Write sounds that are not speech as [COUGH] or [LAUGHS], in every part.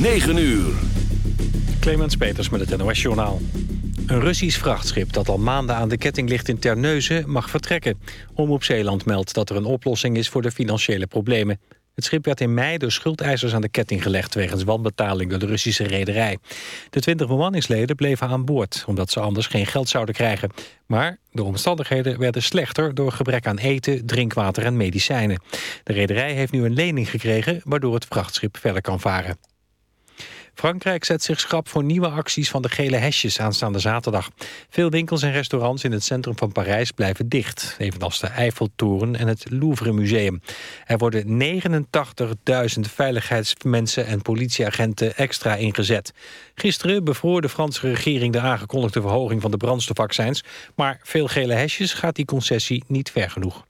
9 uur. Clemens Peters met het NOS Journaal. Een Russisch vrachtschip dat al maanden aan de ketting ligt in Terneuzen mag vertrekken. Omroep Zeeland meldt dat er een oplossing is voor de financiële problemen. Het schip werd in mei door schuldeisers aan de ketting gelegd... wegens wanbetaling door de Russische rederij. De 20 bemanningsleden bleven aan boord... omdat ze anders geen geld zouden krijgen. Maar de omstandigheden werden slechter... door gebrek aan eten, drinkwater en medicijnen. De rederij heeft nu een lening gekregen... waardoor het vrachtschip verder kan varen. Frankrijk zet zich schrap voor nieuwe acties van de gele hesjes aanstaande zaterdag. Veel winkels en restaurants in het centrum van Parijs blijven dicht. Evenals de Eiffeltoren en het Louvre Museum. Er worden 89.000 veiligheidsmensen en politieagenten extra ingezet. Gisteren bevroor de Franse regering de aangekondigde verhoging van de brandstofaccijns. Maar veel gele hesjes gaat die concessie niet ver genoeg.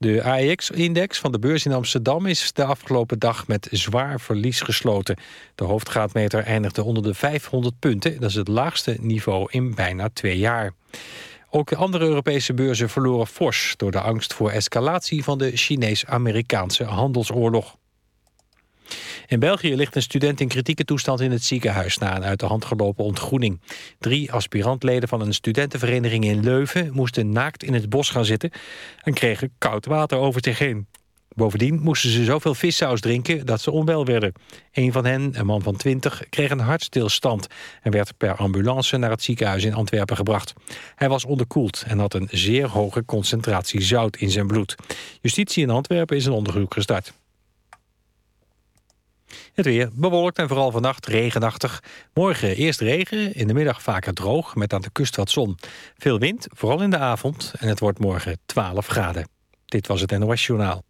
De AEX-index van de beurs in Amsterdam is de afgelopen dag met zwaar verlies gesloten. De hoofdgraadmeter eindigde onder de 500 punten. Dat is het laagste niveau in bijna twee jaar. Ook andere Europese beurzen verloren fors... door de angst voor escalatie van de Chinees-Amerikaanse handelsoorlog. In België ligt een student in kritieke toestand in het ziekenhuis... na een uit de hand gelopen ontgroening. Drie aspirantleden van een studentenvereniging in Leuven... moesten naakt in het bos gaan zitten... en kregen koud water over zich heen. Bovendien moesten ze zoveel vissaus drinken dat ze onwel werden. Een van hen, een man van 20, kreeg een hartstilstand... en werd per ambulance naar het ziekenhuis in Antwerpen gebracht. Hij was onderkoeld en had een zeer hoge concentratie zout in zijn bloed. Justitie in Antwerpen is een onderzoek gestart. Het weer bewolkt en vooral vannacht regenachtig. Morgen eerst regen, in de middag vaker droog... met aan de kust wat zon. Veel wind, vooral in de avond. En het wordt morgen 12 graden. Dit was het NOS Journaal.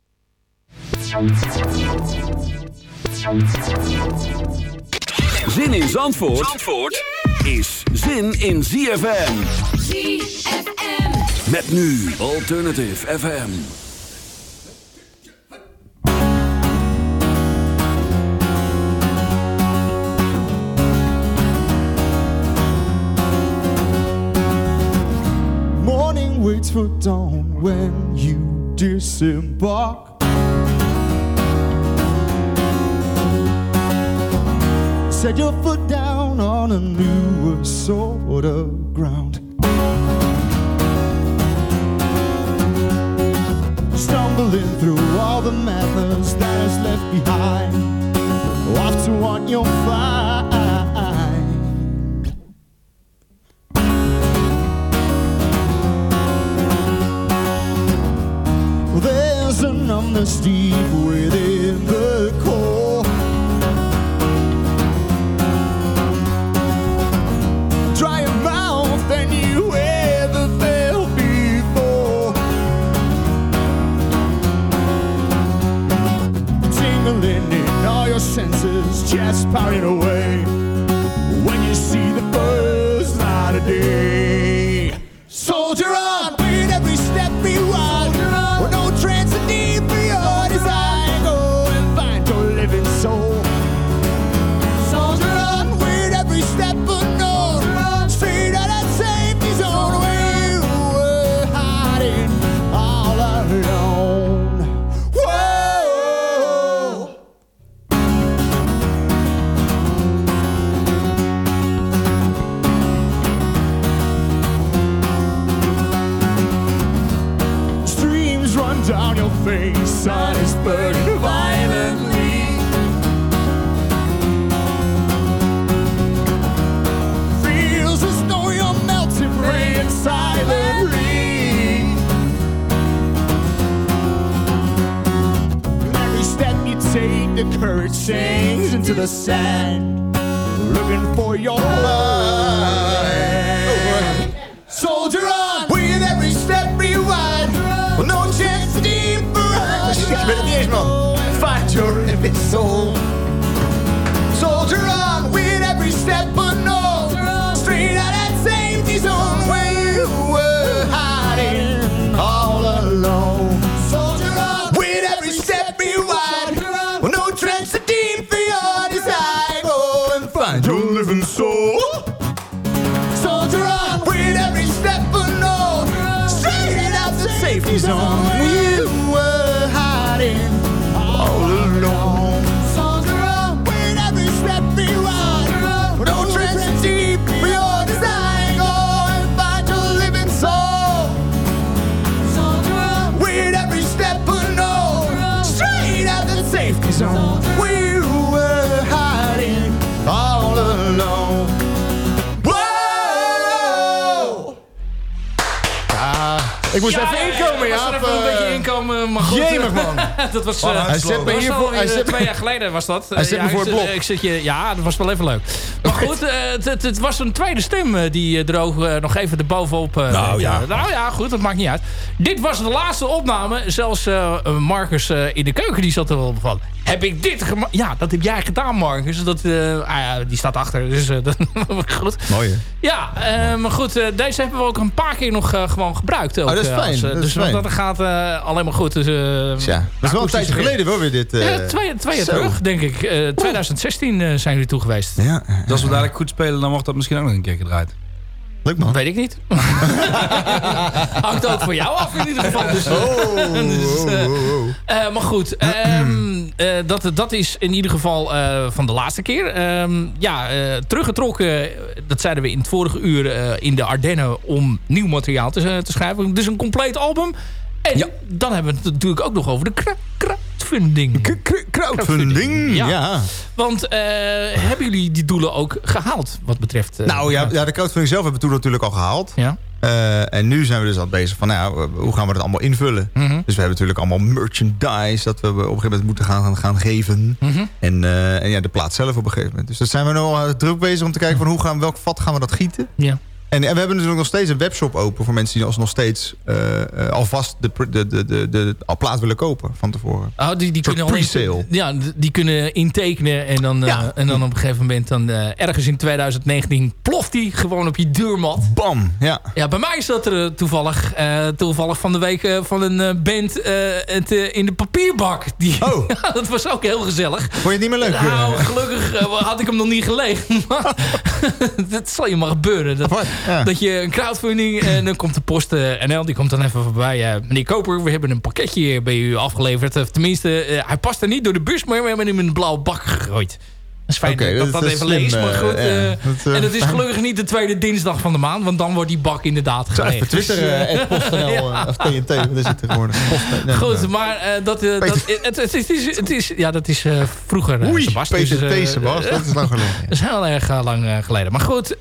Zin in Zandvoort, Zandvoort is zin in ZFM. ZFM. Met nu Alternative FM. Waits for dawn when you disembark. Set your foot down on a newer sort of ground. Stumbling through all the methods that is left behind. Off to on your find. honesty where was dat. Hij zet ja, me voor ik het zit- blok. Ik zit je, ja, dat was wel even leuk. Goed, eh, het, het, was een tweede stem eh, die eh, eh, nog even erbovenop... Nou, ja. nou ja, goed, dat maakt niet uit. Dit was de laatste opname. Zelfs Marcus in de keuken die zat er wel van. Heb ik dit gemaakt? Ja, dat heb jij gedaan, Marcus. Dat, ah ja, die staat achter, dus [LAUGHS] dat goed. Mooi, hè? Ja, maar goed, deze hebben we ook een paar keer nog gewoon gebruikt. Ook, Oh, dat is fijn, als, dat is dus fijn. dat gaat alleen maar goed. Dus, Ja, dat is wel een tijdje geleden wel weer dit. twee, twee jaar terug, denk ik. Eh, 2016 eh, zijn jullie toe geweest. Ja, Dus als we dadelijk goed spelen, dan wordt dat misschien ook nog een keer gedraaid. leuk man. Weet ik niet. [LAUGHS] Hangt ook voor jou af in ieder geval. Dus, Oh, [LAUGHS] Dus, eh, oh, oh, oh. Eh, maar goed, ehm, eh, dat, dat is in ieder geval eh, van de laatste keer. Ehm, ja, eh, teruggetrokken, eh, dat zeiden we in het vorige uur eh, in de Ardennen... om nieuw materiaal te, te schrijven. Dus een compleet album. En dan hebben we het natuurlijk ook nog over de kra- crowdfunding. K- Crowdfunding, Ja. ja. Want eh, hebben jullie die doelen ook gehaald wat betreft... eh, Nou ja, ja, de crowdfunding zelf hebben we toen natuurlijk al gehaald. Ja. Eh, en nu zijn we dus al bezig van, nou, ja, hoe gaan we dat allemaal invullen? Mhm. Dus we hebben natuurlijk allemaal merchandise dat we op een gegeven moment moeten gaan, gaan geven. Mhm. En, en ja, de plaat zelf op een gegeven moment. Dus dat zijn we nu al druk bezig om te kijken van hoe gaan, welk vat gaan we dat gieten. Ja. En, en we hebben natuurlijk nog steeds een webshop open voor mensen die alsnog steeds eh, eh, alvast de, de, de, de, plaat willen kopen van tevoren. Oh, die, die kunnen pre-sale. Ja, die kunnen intekenen en dan, eh, en dan op een gegeven moment dan ergens in 2019 ploft die gewoon op je deurmat. Bam, ja. Ja, bij mij is dat er toevallig, toevallig van de week van een band het, in de papierbak. Die, Oh. [LAUGHS] dat was ook heel gezellig. Vond je het niet meer leuk? Nou, gelukkig had ik hem nog niet gelezen. [LAUGHS] Maar [LAUGHS] dat zal je maar gebeuren. Dat, ja. dat je een crowdfunding en [CLEARS THROAT] dan komt de post eh, NL, die komt dan even voorbij. eh, meneer Koper, we hebben een pakketje bij u afgeleverd. Of tenminste, eh, hij past er niet door de bus, maar we hebben hem in een blauwe bak gegooid. Dat is fijn dat dat ik dat even slim, lees. Maar eh, goed, Dat, eh, en het is [LAUGHS] gelukkig niet de tweede dinsdag van de maand, want dan wordt die bak inderdaad geleegd. even Twitter, Dus, [LAUGHS] PostNL, Ja. of TNT, is het tegenwoordig? Post, nee, Goed, maar dat, dat, het, het, het is, het is, ja, dat is vroeger, Oei, Sebas. Dus, PTT, Sebas, dat is lang geleden. [LAUGHS] Dat is heel erg lang geleden. Maar goed,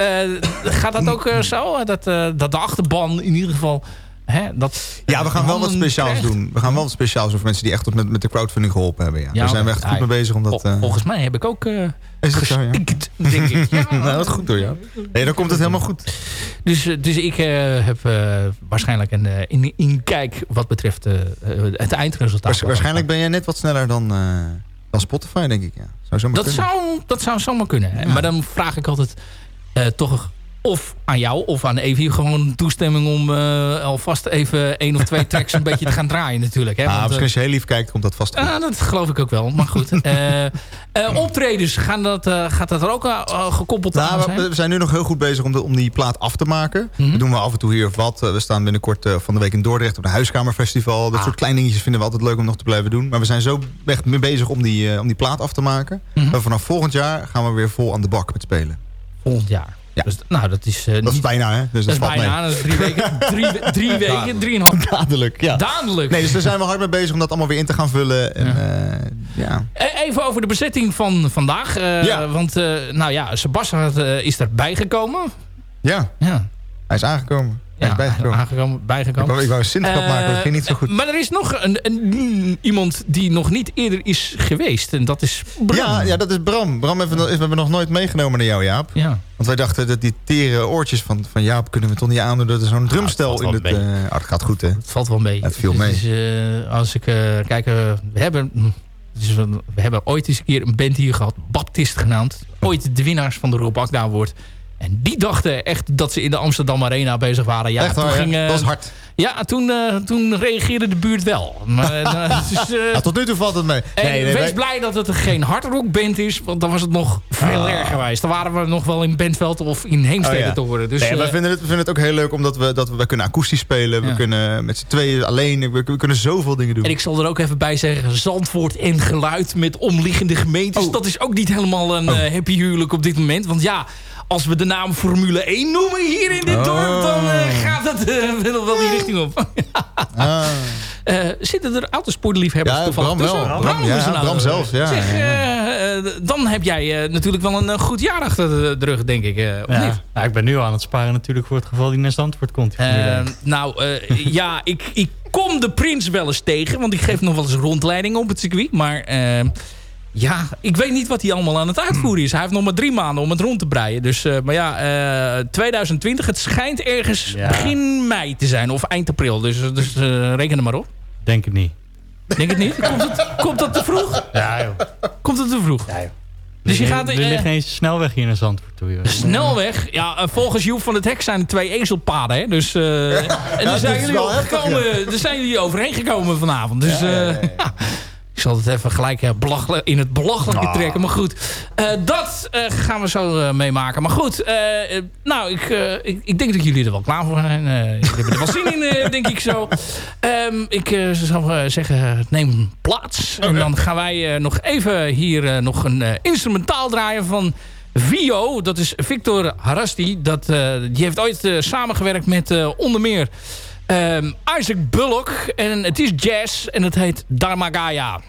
gaat dat ook zo? Dat, dat de achterban in ieder geval... Hè, dat, Ja, we gaan wel wat speciaals krijgt? doen. We gaan wel wat speciaals doen voor mensen die echt met, met de crowdfunding geholpen hebben. Ja. Ja, Daar zijn we echt goed mee bezig om dat... Vol- eh, volgens mij heb ik ook eh is dat zo, ja? gestikt, denk ik. [LAUGHS] Ja. nou, dat is goed door jou. Nee, dan komt het helemaal goed. Dus, eh, dus ik heb waarschijnlijk een in, inkijk wat betreft het eindresultaat. Waars- waarschijnlijk ben jij net wat sneller dan, dan Spotify, denk ik. Ja. Zou Dat kunnen. zou, dat zou zomaar kunnen. hè. Maar dan vraag ik altijd toch of aan jou of aan Evie gewoon toestemming om eh, alvast even één of twee tracks een beetje te gaan draaien natuurlijk. Hè? Ah, Want, misschien eh, als je heel lief kijkt, komt dat vast goed. ah, dat geloof ik ook wel, maar goed. Eh, optredens, gaan dat, gaat dat er ook uh, gekoppeld aan Nou, zijn? we, zijn nu nog heel goed bezig om, de, om die plaat af te maken. Mhm. Dat doen we af en toe hier of wat. We staan binnenkort van de week in Dordrecht op de Huiskamerfestival. Dat Ah. soort kleine dingetjes vinden we altijd leuk om nog te blijven doen. Maar we zijn zo echt mee bezig om die, om die plaat af te maken. Maar vanaf volgend jaar gaan we weer vol aan de bak met spelen. Volgend jaar. Ja. Dus, nou, dat is, eh, Dat is niet, bijna, hè? Dus dat, dat is bijna, dat is drie weken, [LAUGHS] drie, drie weken, drieënhalf. Dadelijk, ja. Dadelijk. Nee, dus daar zijn we hard mee bezig om dat allemaal weer in te gaan vullen. En, ja. ja. Eh, Even over de bezetting van vandaag. eh, Ja. Want, eh, nou ja, Sebastian eh, is erbij gekomen. ja, Ja, hij is aangekomen. Ja bijgekomen. aangekomen, Ik bijgekomen. wou, ik wou een zindgrap maken, maar dat ging niet zo goed. Eh, Maar er is nog een, een- iemand die nog niet eerder is geweest. En dat is Bram. Ja, ja, dat is Bram. Bram hebben we, nog- hebben we nog nooit meegenomen naar jou, Jaap. Ja. Want wij dachten dat die tere oortjes van, van Jaap kunnen we toch niet aandoen... dat er zo'n drumstel het valt in het... eh, ah, dat gaat goed, hè? Het valt wel mee. Het viel mee. dus, eh, als ik eh, kijk, eh, we hebben... dus we, we hebben ooit eens een keer een band hier gehad, Baptist genaamd. Ooit de winnaars van de Rob Akda Award. En die dachten echt dat ze in de Amsterdam Arena bezig waren. Ja, Echt toen waar, ging, eh, dat was hard. Ja, toen, eh, toen reageerde de buurt wel. Maar, eh, [LAUGHS] dus, eh, Ja, tot nu toe valt het mee. en Nee, nee, wees blij dat het geen hardrockband is. Want dan was het nog veel Ah. erger geweest. Dan waren we nog wel in Bentveld of in Heemstede Oh, ja. te horen. Dus, wij vinden het, we vinden het ook heel leuk omdat we, dat we, wij kunnen akoestisch spelen. We kunnen met z'n tweeën alleen. We, we kunnen zoveel dingen doen. En ik zal er ook even bij zeggen, Zandvoort en geluid met omliggende gemeentes. Oh. Dat is ook niet helemaal een eh, happy huwelijk op dit moment. Want ja, als we de naam Formule 1 noemen hier in dit Oh. dorp, dan eh, gaat het eh, wel wel die richting op. [LAUGHS] Ah. zitten er autosportliefhebbers Ja, toevallig Bram wel. tussen? Bram, ja, er nou- Bram zelf, ja. Zeg, eh, eh, dan heb jij eh, natuurlijk wel een eh, goed jaar achter de, rug, denk ik. eh, of Ja. niet? Nou, ik ben nu aan het sparen natuurlijk voor het geval die naar Zandvoort komt. die Formule Eh, 1. nou, eh, ja, ik, ik kom de Prins wel eens tegen. Want ik geef nog wel eens rondleidingen op het circuit. Maar eh, ja, ik weet niet wat hij allemaal aan het uitvoeren is. Hij heeft nog maar drie maanden om het rond te breien. Dus, eh, maar ja, eh, 2020, het schijnt ergens Ja. begin mei te zijn. Of eind april. Dus, dus eh, reken er maar op. Denk het niet. Denk het niet? [LAUGHS] Komt, het, komt dat te vroeg? Ja, joh. Komt het te vroeg? Dus je gaat... er eh, ligt geen snelweg hier naar Zandvoort toe. joh. Snelweg. Ja, eh, volgens Joep van het Hek zijn er twee ezelpaden. Hè? Dus, eh, [LAUGHS] en daar dat zijn, jullie heftig, gekomen, daar zijn jullie overheen gekomen vanavond. Dus eh, ja, [LAUGHS] ik zal het even gelijk eh, in het belachelijke trekken. Maar goed, eh, dat eh, gaan we zo meemaken. Maar goed, nou, ik, ik, ik denk dat jullie er wel klaar voor zijn. Jullie hebben er wel zin in, denk ik zo. Ehm, ik zou zeggen, neem plaats. En dan gaan wij nog even hier nog een instrumentaal draaien van... Vio, dat is Victor Harasti. Dat, die heeft ooit samengewerkt met onder meer ehm, Isaac Bullock. En het is jazz en het heet Dharmagaya.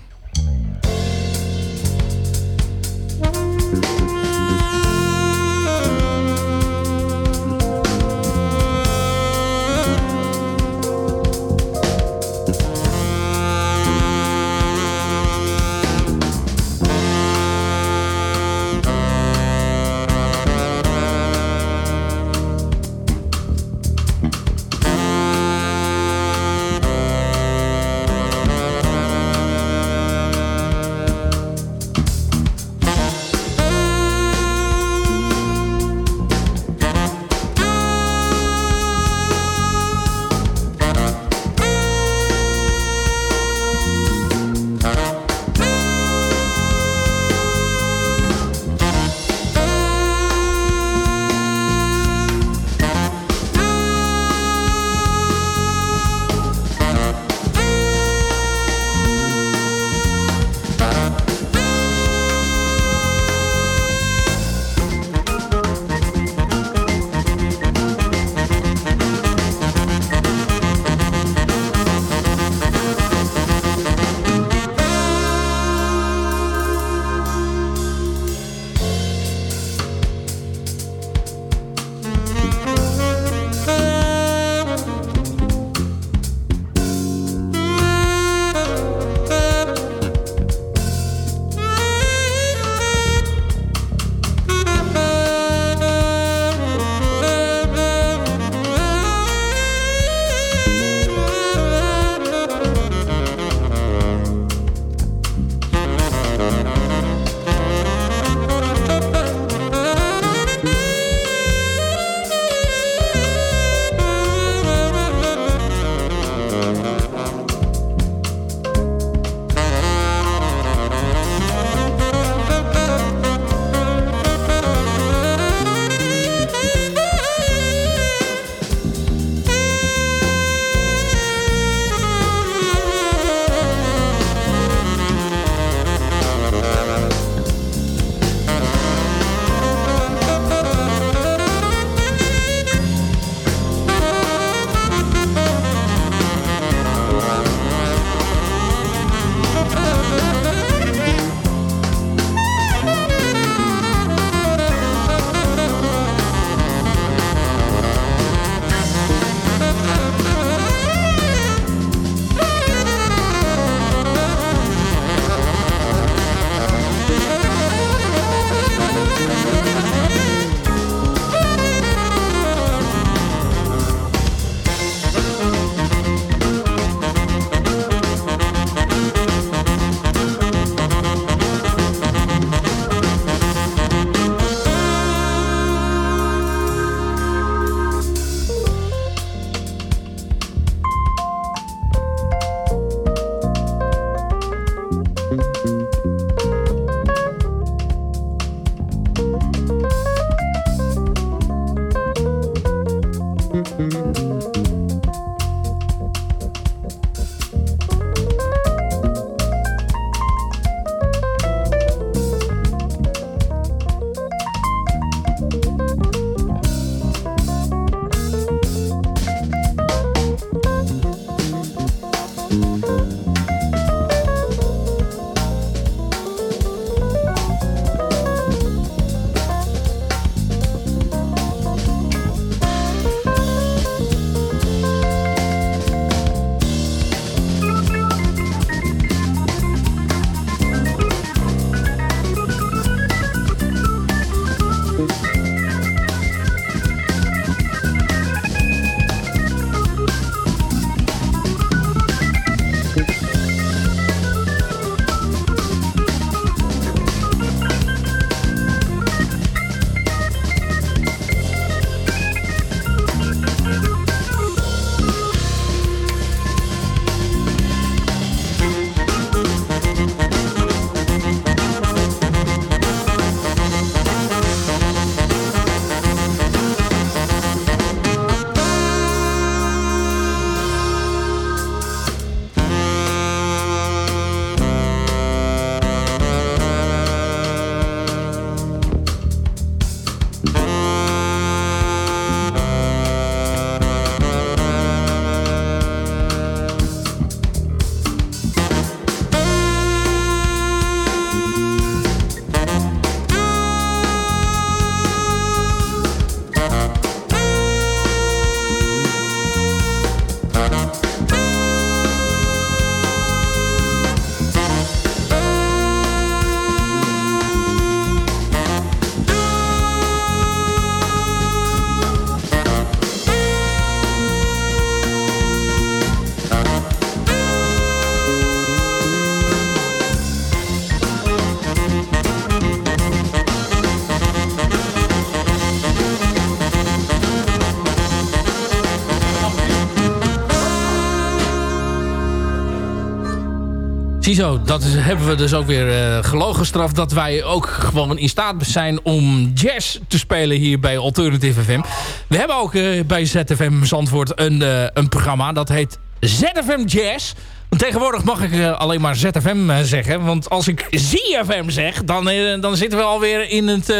Ziezo, dat is, hebben we dus ook weer uh, gelogen gestraft... dat wij ook gewoon in staat zijn om jazz te spelen hier bij Alternative FM. We hebben ook uh, bij ZFM Zandvoort een, uh, een programma. Dat heet ZFM Jazz. Tegenwoordig mag ik alleen maar ZFM zeggen. Want als ik ZFM zeg, dan, dan zitten we alweer in het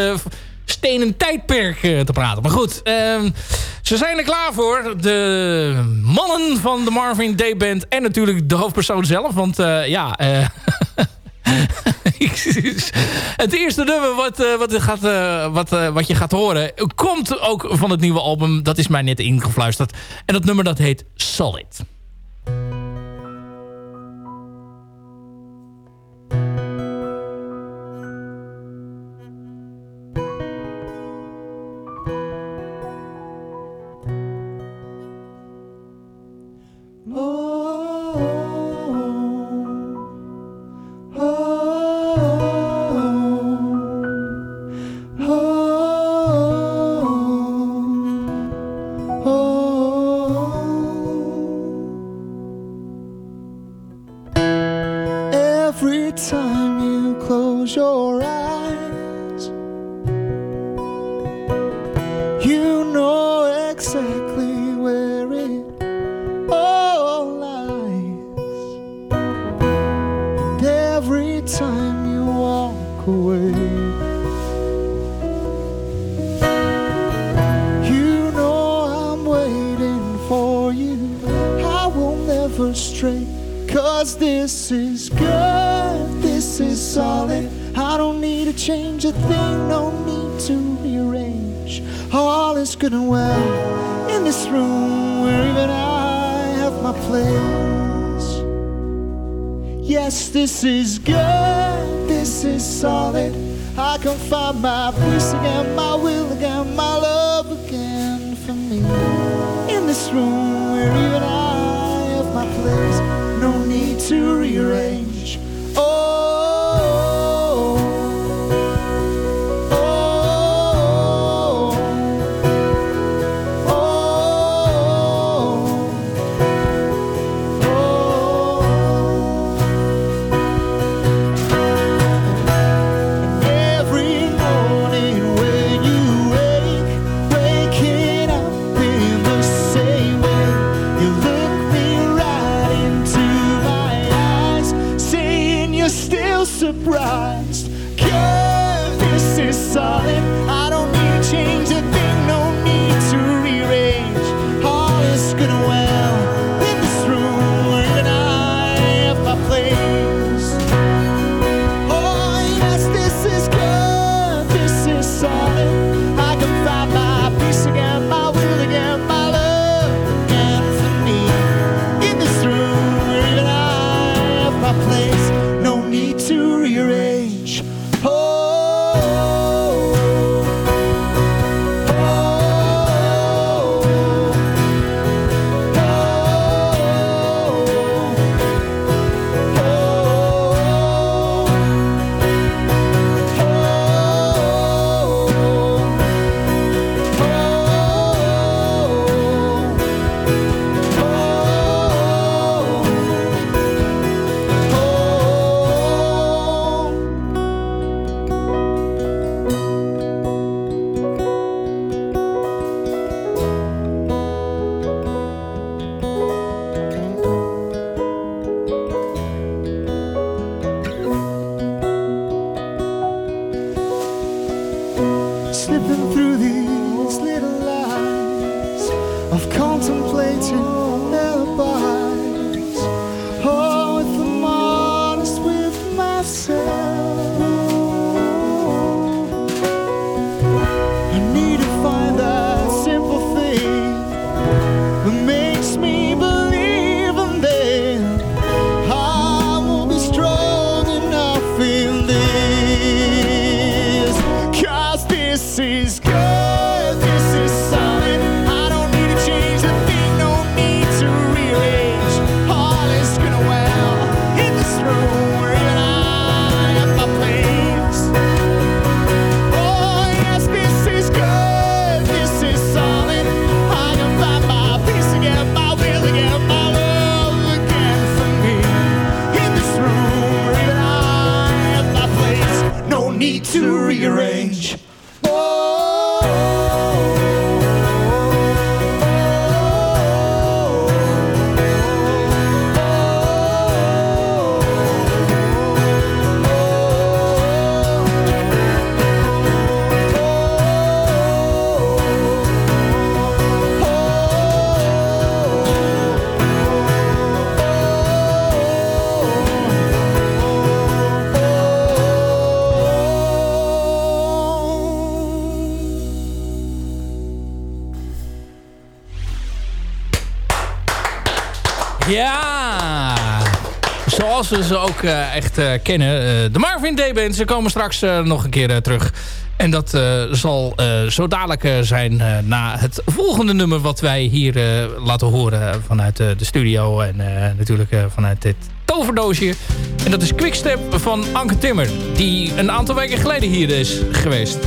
stenen tijdperk te praten. Maar goed, ehm, ze zijn er klaar voor. De mannen van de Marvin Day Band en natuurlijk de hoofdpersoon zelf. Want uh, ja... [LAUGHS] Uh, het eerste nummer wat, uh, wat, gaat, wat, wat je gaat horen... komt ook van het nieuwe album. Dat is mij net ingefluisterd. En dat nummer dat heet Solid. straight. Cause this is good, this is solid. I don't need to change a thing, no need to rearrange. All is good and well in this room where even I have my place. Yes, this is good, this is solid. I can find my peace again, my will again, my love again for me. In this room where even I there's no need to rearrange. zoals we ze ook eh, echt eh, kennen. Eh, de Marvin D-Band, ze komen straks nog een keer terug. En dat zal zo dadelijk zijn na het volgende nummer... wat wij hier laten horen vanuit de studio. En natuurlijk vanuit dit toverdoosje. En dat is Quickstep van Anke Timmer... die een aantal weken geleden hier is geweest.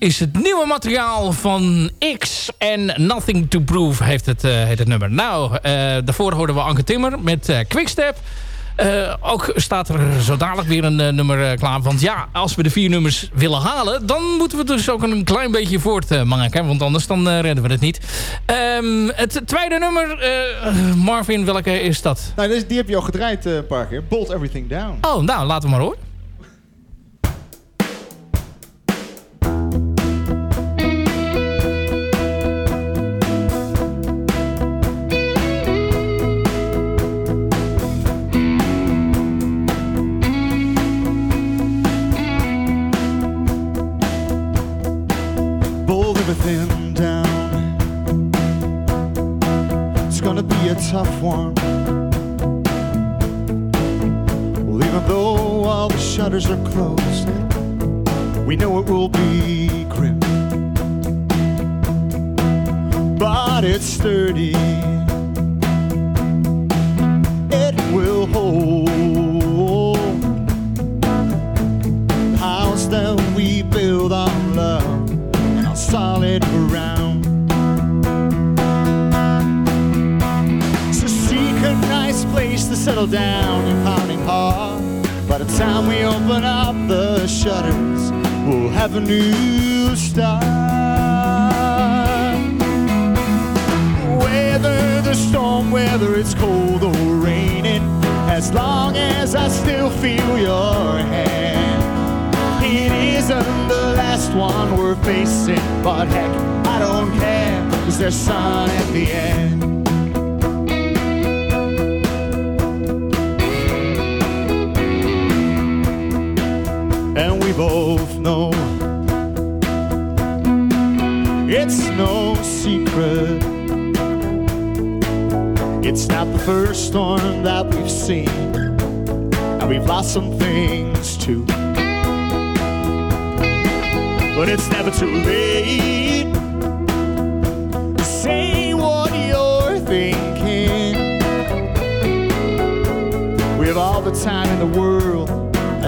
Is het nieuwe materiaal van X en Nothing to Prove heeft het, eh, heet het nummer. Nou, eh, daarvoor hoorden we Anke Timmer met eh, Quickstep. Ook staat er zo dadelijk weer een nummer klaar. Want ja, als we de vier nummers willen halen... dan moeten we dus ook een klein beetje voortmaken. want anders dan redden we het niet. Ehm, het tweede nummer, Marvin, welke is dat? Nou, die, heb je al gedraaid een paar keer. Bolt Everything Down. Oh, nou, laten we maar horen.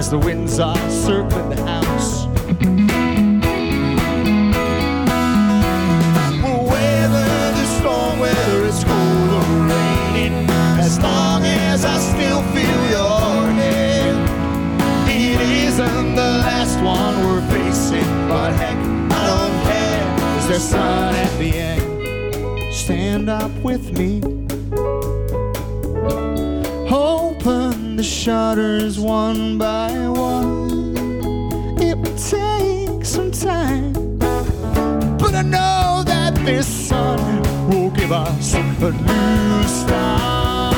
As the winds are circling the house. We'll weather the storm, whether it's cold or raining, as long as I still feel your hand. It isn't the last one we're facing, but heck, I don't care, cause there's sun at the end. Stand up with me. Shutters one by one. It will take some time, but I know that this sun will give us a new start.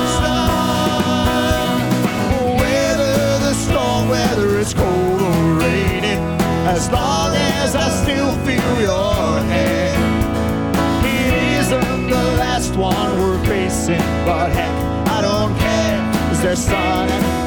Weather the storm, whether it's cold or raining, as long as I still feel your hand. It isn't the last one we're facing. But don't their son.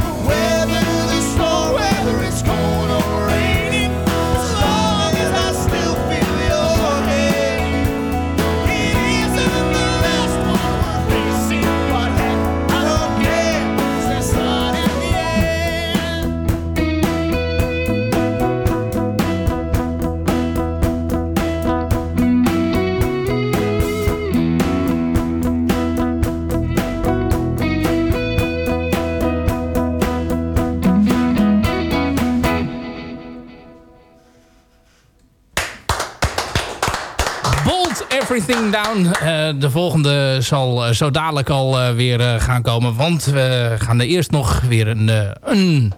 Down. Eh, de volgende zal eh, zo dadelijk al eh, weer gaan komen. Want we gaan er eerst nog weer een, een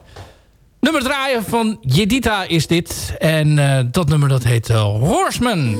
nummer draaien van Jedita is dit. En dat nummer dat heet Horseman.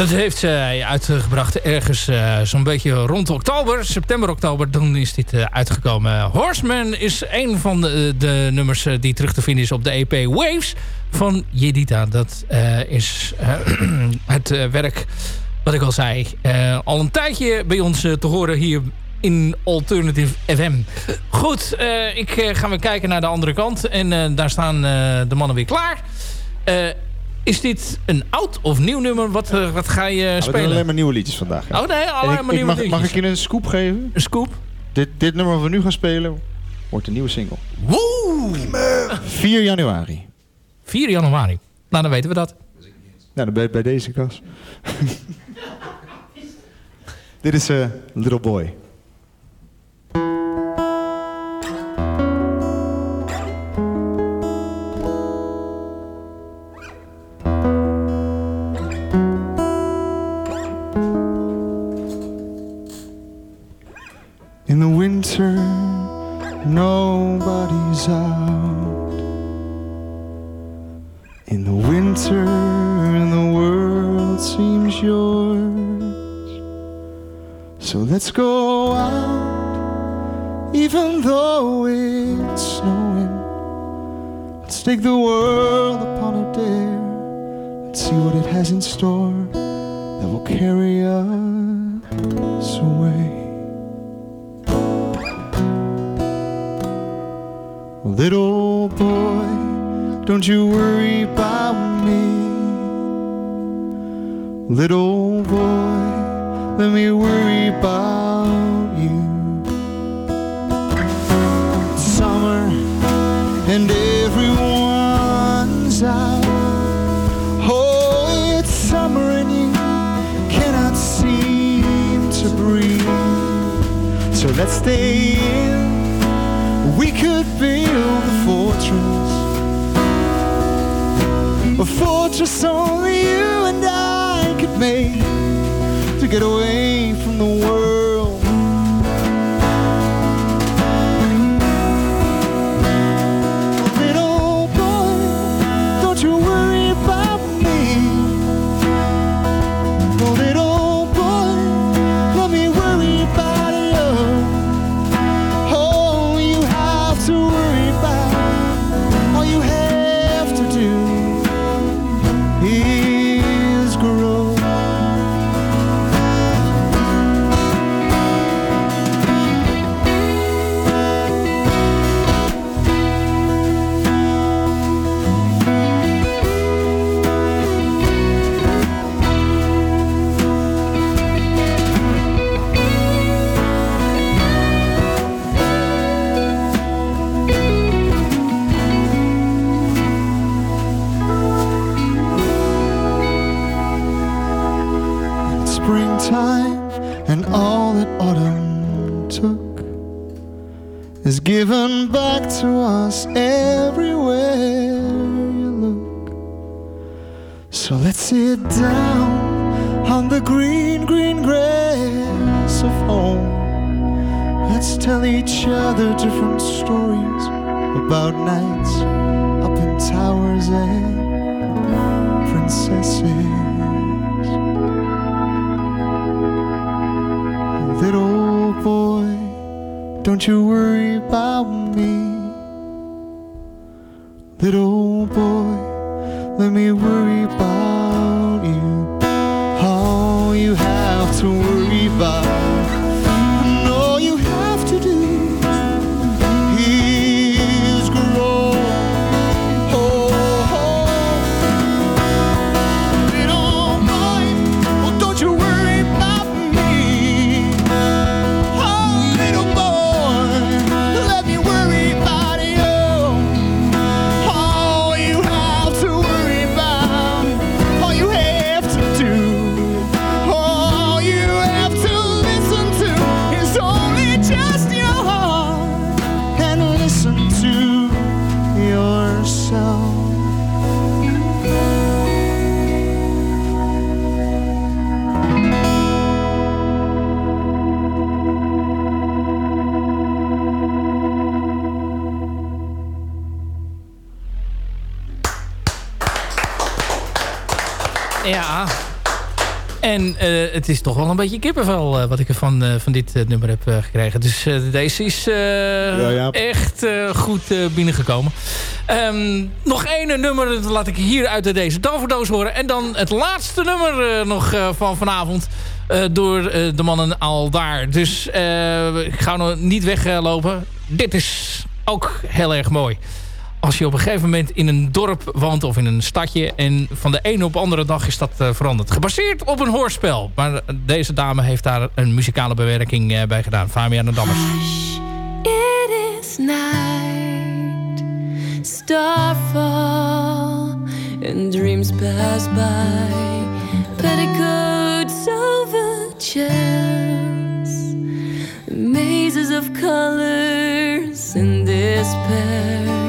Dat heeft zij uitgebracht ergens eh, zo'n beetje rond oktober. September, oktober, dan is dit eh, uitgekomen. Horseman is een van de, de nummers eh, die terug te vinden is op de EP Waves van Jedita. Dat is [CLEARS THROAT] het werk, wat ik al zei, al een tijdje bij ons te horen hier in Alternative FM. Goed, ik ga weer kijken naar de andere kant. En daar staan de mannen weer klaar. Is dit een oud of nieuw nummer? Wat, eh, wat ga je We doen spelen? alleen maar nieuwe liedjes vandaag. ja. Oh nee, En alleen ik- maar nieuwe mag, mag liedjes. ik je een scoop geven? Een scoop? Dit, dit nummer wat we nu gaan spelen wordt een nieuwe single. Woe! 4 januari. 4 januari. Nou, dan weten we dat. Nou, dan ben je bij deze kas. [LAUGHS] Dit is eh, Little Boy. Little boy, don't you worry about me. Little boy, let me worry about you. Summer and everyone's out. Oh, it's summer and you cannot seem to breathe. So let's stay in. Fortress only you and I could make to get away from the down on the green, green grass of home. Let's tell each other different stories about knights up in towers and princesses. Little boy, don't you worry about me. Little boy, let me worry wel een beetje kippenvel eh, wat ik er van, eh, van dit eh, nummer heb gekregen. Dus deze is ja. echt goed binnengekomen. Ehm, nog één nummer dat laat ik hier uit deze toverdoos horen. En dan het laatste nummer nog van vanavond. door de mannen al daar. Dus eh, ik ga nog niet weglopen. Dit is ook heel erg mooi als je op een gegeven moment in een dorp woont of in een stadje... en van de ene op de andere dag is dat eh, veranderd. Gebaseerd op een hoorspel. Maar eh, deze dame heeft daar een muzikale bewerking eh, bij gedaan. Fabian de Dammers. It is night, starfall, and dreams pass by. Petticoats over chairs, mazes of colors and despairs.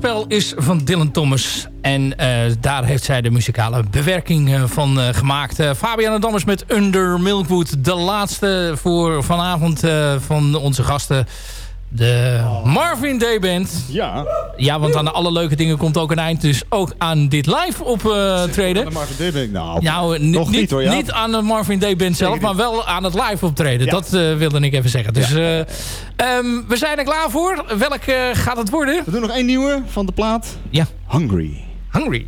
Hoorspel is van Dylan Thomas. En eh, daar heeft zij de muzikale bewerking eh, van eh, gemaakt. Eh Fabian Dammers met Under Milkwood. De laatste voor vanavond van onze gasten. De Marvin Day Band. Ja. Ja, want aan alle leuke dingen komt ook een eind. Dus ook aan dit live optreden. De Marvin Day Band. Nou, Nou, nog niet, hoor, ja. niet aan de Marvin Day Band zelf, maar wel aan het live optreden. Ja. Dat eh, wilde ik even zeggen. Dus eh, ehm, we zijn er klaar voor. Welk eh, gaat het worden? We doen nog één nieuwe van de plaat. Ja. Hungry. Hungry.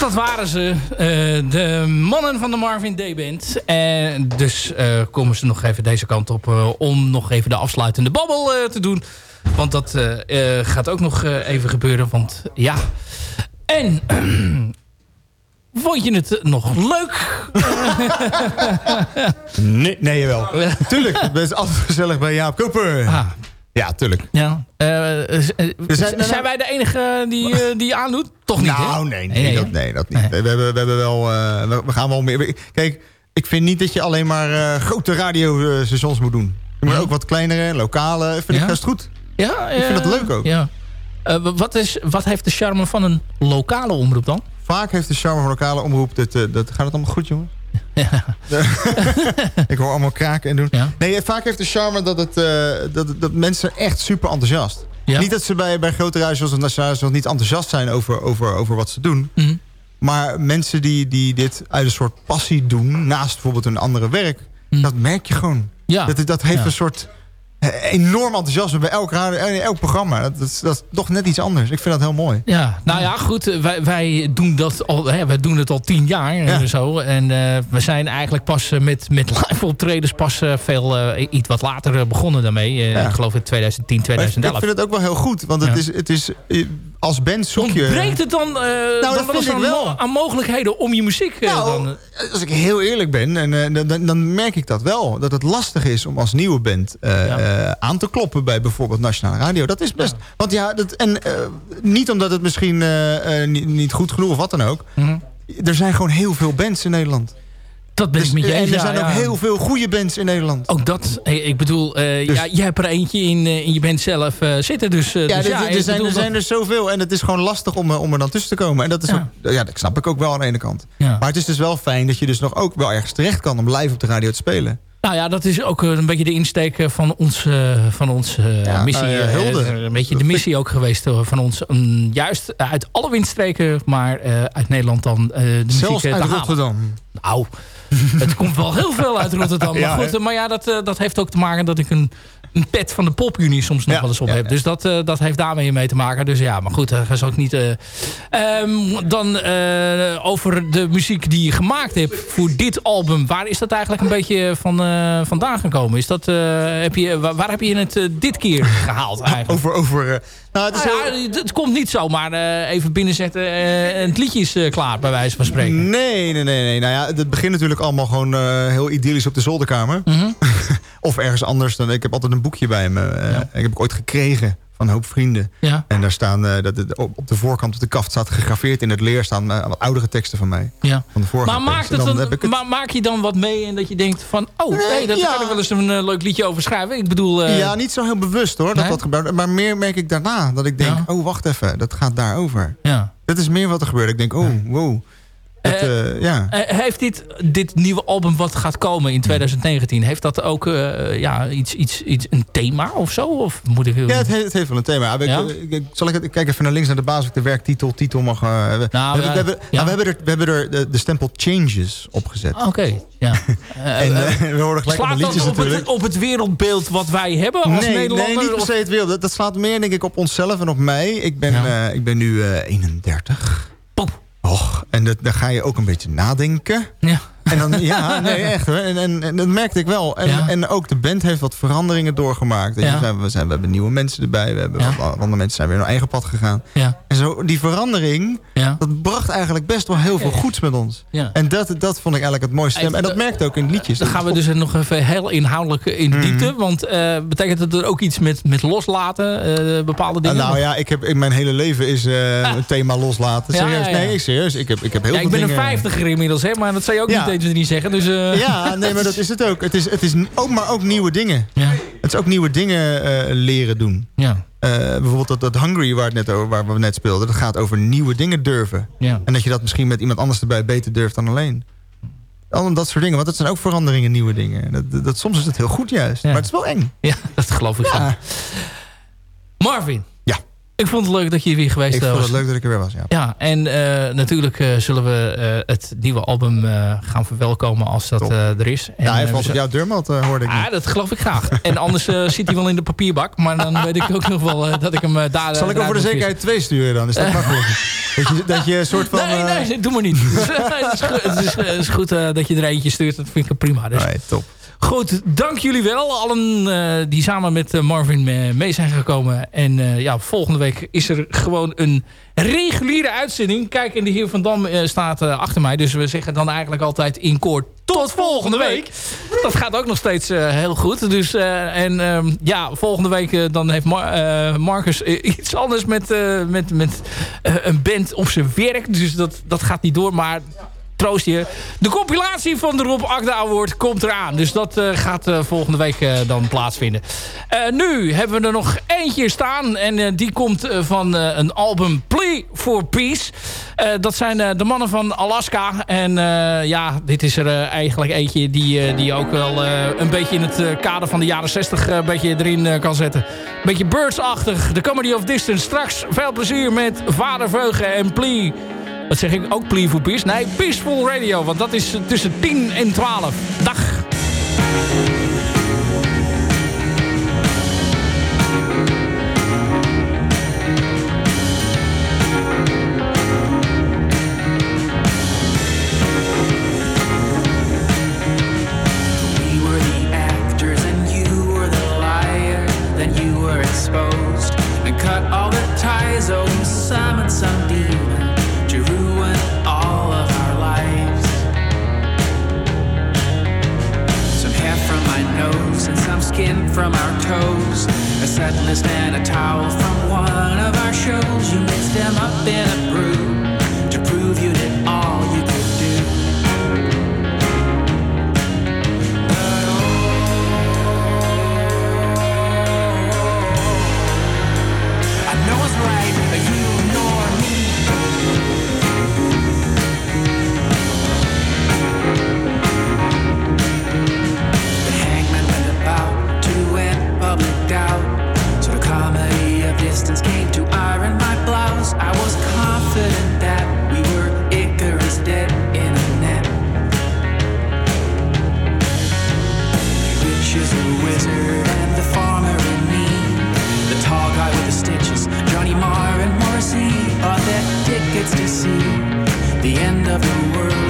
Dat waren ze. eh, de mannen van de Marvin Day Band. En dus eh, komen ze nog even deze kant op... eh, om nog even de afsluitende babbel eh, te doen. Want dat eh, eh, gaat ook nog eh, even gebeuren. Want ja... En... [CLEARS THROAT] vond je het nog leuk? Nee, nee jawel. [LAUGHS] Tuurlijk, het is altijd gezellig bij Jaap Koper. Ah. Ja, tuurlijk. Ja. Eh, eh, eh, zijn- wij de enige die, die aandoet? Toch niet? Nou, nee, nee, dat, nee, dat niet. We, hebben, we, hebben wel, we, gaan wel meer... Kijk, ik vind niet dat je alleen maar grote radiostations moet doen. Je moet ook wat kleinere, lokale. Vind ik best goed. Ja, Ik vind dat leuk ook. Ja. Wat, is, wat heeft de charme van een lokale omroep dan? Vaak heeft de charme van lokale omroep... Dat, dat, gaat het allemaal goed, jongens? [LAUGHS] ik hoor allemaal kraken en doen. Nee, vaak heeft de charme dat, het, eh, dat, dat mensen echt super enthousiast. Niet dat ze bij, bij grote radio's of nationale niet enthousiast zijn over, over, over wat ze doen. Mhm. Maar mensen die, die dit uit een soort passie doen... naast bijvoorbeeld hun andere werk... dat merk je gewoon. Mhm. Ja. Dat, dat heeft Ja. een soort enorm enthousiasme bij elk, radio, eh, elk programma. Dat, dat, is, dat is toch net iets anders. Ik vind dat heel mooi. Ja, nou ja, goed. eh, Wij, wij, doen, dat al, hè, wij doen het al tien jaar en zo. En eh, we zijn eigenlijk pas eh, met, met [LAUGHS] live optredens pas eh, veel eh, iets wat later eh, begonnen daarmee. Eh, Ja. Ik geloof in 2010, Maar ik- 2011. Ik vind het ook wel heel goed. Want het Ja. is, het is, eh, als band zoek je... Breekt het dan, eh dat dan wel vind eens ik aan, wel. mo- aan mogelijkheden om je muziek eh, Nou, dan... Als ik heel eerlijk ben, en, eh, dan- dan, dan merk ik dat wel. Dat het lastig is om als nieuwe band eh, eh, aan te kloppen bij bijvoorbeeld Nationale Radio. Dat is best... Want ja, dat, en eh, niet omdat het misschien eh, eh, niet, niet goed genoeg of wat dan ook. Er zijn gewoon heel veel bands in Nederland. Dat ben ik met je en eens, er ja, zijn ook heel veel goede bands in Nederland. Ook dat, eh, ik bedoel, eh, Dus- ja, jij hebt er eentje in, eh, in je band zelf eh, zitten. Dus, eh, Ja, dus er, ja, er zijn, er zijn er zoveel. En het is gewoon lastig om, er- om er dan tussen te komen. En dat, is Ja. ook, ja, dat snap ik ook wel aan de ene kant. Maar het is dus wel fijn dat je dus nog ook wel ergens terecht kan... om live op de radio te spelen. Nou ja, dat is ook eh, een beetje de insteek eh, van ons, eh, van ons eh, Ja, missie. nou ja, eh, hulde. een beetje de missie ook geweest eh, van ons. juist uit alle windstreken, maar eh, uit Nederland dan eh, de muziek Zelfs eh, te uit halen. Rotterdam. Nou, het komt wel heel veel uit Rotterdam. [LAUGHS] Maar goed, eh, maar ja, dat, eh, dat heeft ook te maken dat ik een, een pet van de popunie soms nog Ja, wel eens op ja, heb. Dus dat, eh, dat heeft daarmee mee te maken. Dus ja, maar goed, dat is ook niet... eh, ehm, dan eh, over de muziek die je gemaakt hebt voor dit album. Waar is dat eigenlijk een beetje van, eh, vandaan gekomen? Is dat, eh, heb je, waar, waar heb je het eh, dit keer gehaald [LAUGHS] eigenlijk? Over, over, eh, nou, het is Nou heel- ja, het, komt niet zomaar eh, even binnenzetten eh, en het liedje is eh, klaar, bij wijze van spreken. Nee, nee, nee, nee. Nou ja, het begint natuurlijk allemaal gewoon eh, heel idyllisch op de zolderkamer. Mhm. Of ergens anders. Dan, ik heb altijd een boekje bij me. eh, Ik heb ik ooit gekregen van een hoop vrienden. Ja. En daar staan, eh, dat het, op, de voorkant op de kaft staat gegraveerd in het leer staan wat oudere teksten van mij. Ja. Van de Maar, maakt het Dan dan, heb ik het- maar maak je dan wat mee en dat je denkt van... oh, nee, daar ja. kan ik wel eens een eh, leuk liedje over schrijven. Ik bedoel... ja, niet zo heel bewust hoor, dat Nee? dat gebeurt. Maar meer merk ik daarna. Dat ik denk, Ja. oh wacht even, dat gaat daarover. Ja. Dat is meer wat er gebeurt. Ik denk, oh, wow. Eh, eh, ja. Eh, heeft dit, dit nieuwe album wat gaat komen in 2019... heeft dat ook ja, iets, iets, iets, een thema of zo? Of moet ik... Ja, het heeft, het heeft wel een thema. Ja, ik- zal ik, het- ik kijk even naar links naar de basis of ik de werktitel titel mag hebben. Nou, we, we, ja, hebben, ja. nou, we, hebben er, we hebben er de, de stempel changes opgezet. Ah, Oké, ja. [LAUGHS] En we horen gelijk slaat allemaal liedjes dat op natuurlijk. het, op het wereldbeeld wat wij hebben als nee, Nederlander? nee, niet per se het wereld. Dat, dat slaat meer denk ik op onszelf en op mij. Ik ben, ik ben nu eh 31. En dat, daar ga je ook een beetje nadenken. Ja. En dan, ja, nee, echt hoor. En, en, en dat merkte ik wel. En, Ja. en ook de band heeft wat veranderingen doorgemaakt. En Ja. we, zijn, we, zijn, we hebben nieuwe mensen erbij. We hebben Ja. wat andere mensen zijn weer hun eigen pad gegaan. Ja. En zo, die verandering, dat bracht eigenlijk best wel heel veel goeds met ons. En dat, dat vond ik eigenlijk het mooiste. En dat eh, merkte ook in de liedjes. Dan gaan we dus nog even heel inhoudelijk in Mhm. diepte. Want eh, betekent het er ook iets met, met loslaten? eh, bepaalde dingen? nou ja, ik heb, in mijn hele leven is het thema loslaten. Serieus? Nee, serieus. Ik heb, ik heb heel veel ik ben dingen... een vijftiger inmiddels, hè, maar dat zou je ook Ja. Niet zeggen. Dus, eh, Ja, nee, maar dat is het ook. Het is, het is ook, maar ook nieuwe dingen. Ja. Het is ook nieuwe dingen eh, leren doen. Ja. Eh, bijvoorbeeld dat, dat Hungry waar, het net over, waar we net speelden. Dat gaat over nieuwe dingen durven. Ja. En dat je dat misschien met iemand anders erbij beter durft dan alleen. Allemaal dat soort dingen. Want dat zijn ook veranderingen, nieuwe dingen. Dat, dat, dat- soms is het heel goed juist. Maar het is wel eng. Ja, [LAUGHS] dat geloof ik. Marvin. Ja. Ik vond het leuk dat je hier weer geweest Ik eh, vond was. het leuk dat ik er weer was, ja. Ja, en eh, natuurlijk eh, zullen we eh, het nieuwe album gaan verwelkomen als dat er is. En, Ja, hij we valt op jouw deurmat, hoorde ik. Ah, dat geloof ik graag. En anders zit hij wel in de papierbak. Maar dan weet ik ook nog wel dat ik hem daar... Zal ik hem voor de zekerheid twee sturen dan? Is dat [LAUGHS] makkelijk? Dat je, dat je een soort van... Nee, nee, doe maar niet. [LAUGHS] het is, goed- het is, het is goed dat je er eentje stuurt. Dat vind ik prima. Dus. top. Goed, dank jullie wel. Allen eh, die samen met eh, Marvin eh, mee zijn gekomen. En ja, volgende week is er gewoon een reguliere uitzending. Kijk, en de heer Van Dam staat achter mij. Dus we zeggen dan eigenlijk altijd in koor tot volgende week. Dat gaat ook nog steeds heel goed. Dus, en ehm, ja, volgende week dan heeft Mar- Marcus iets anders met, met, met een band op zijn werk. Dus dat, dat gaat niet door. Maar troost. De compilatie van de Rob Akda Award komt eraan. Dus dat eh, gaat eh, volgende week eh, dan plaatsvinden. Nu hebben we er nog eentje staan. En die komt van een album Plea for Peace. Dat zijn de mannen van Alaska. En ja, dit is er eigenlijk eentje die, die ook wel een beetje in het kader van de jaren 60 eh, een beetje erin kan zetten. Een beetje Birds-achtig. The Comedy of Distance. Straks veel plezier met Vader Veugen en Plea. Wat zeg ik? Ook Plea for Peace? Nee, Peaceful Radio. Want dat is tussen 10 en 12. Dag. Tickets to see the end of the world